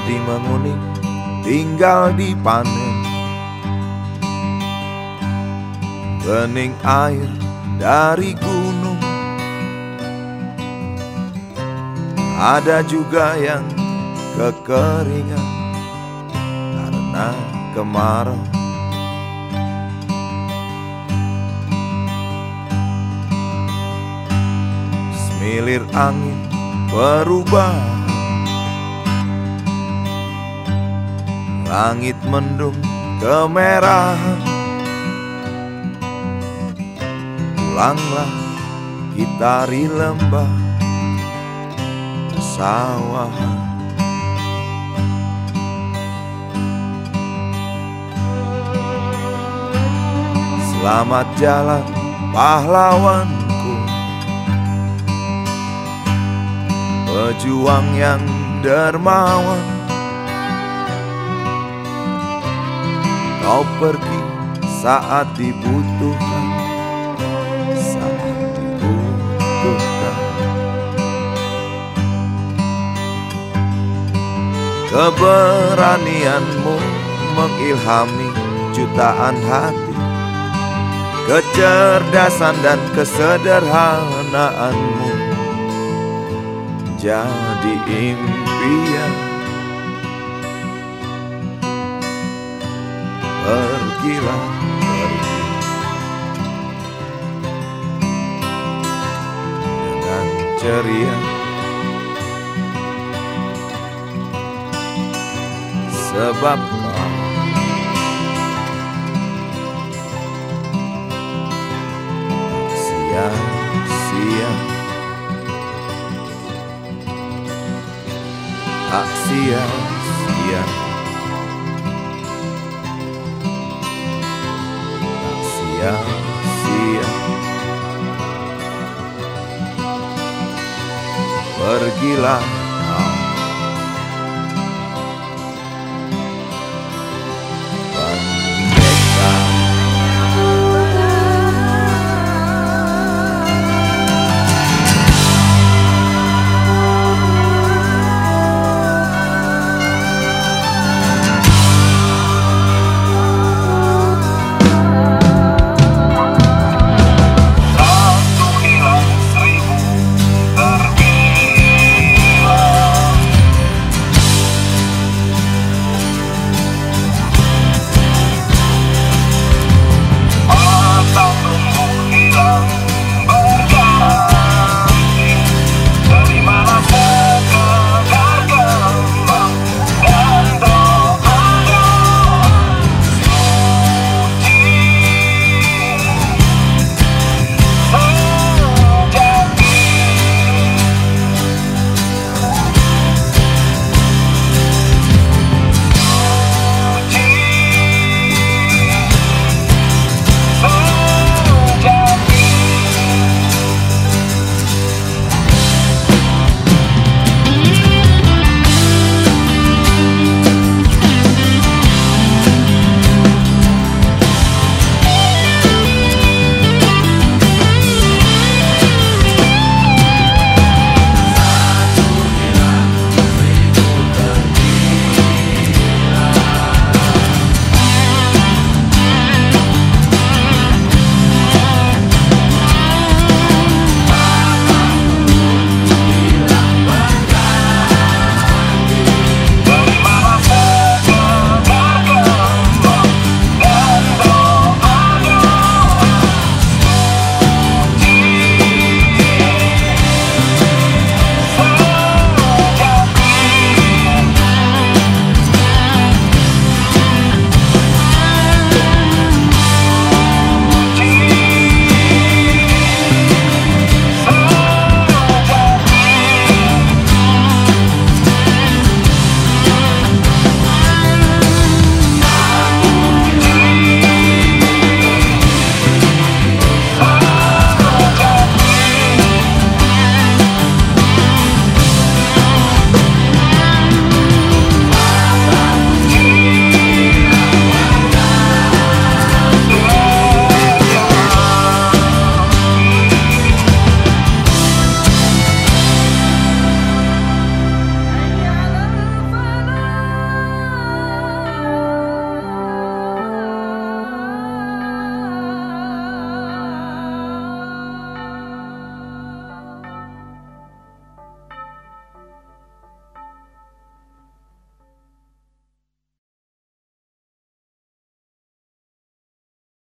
menguning tinggal dipanen Bening air dari gunung. Ada juga yang kekeringan Karena kemarau. Semilir angin berubah Langit mendung kemerahan Pulanglah kita di lembah sawahan Selamat jalan pahlawanku. Pejuang yang dermawan Kau pergi saat dibutuhkan Saat dibutuhkan. Keberanianmu mengilhami jutaan hati Kecerdasan dan kesederhanaanmu. Jadi impian Pergilah pergi Dengan ceria. Sebab sia-sia. Tak sia-sia sia-sia Pergilah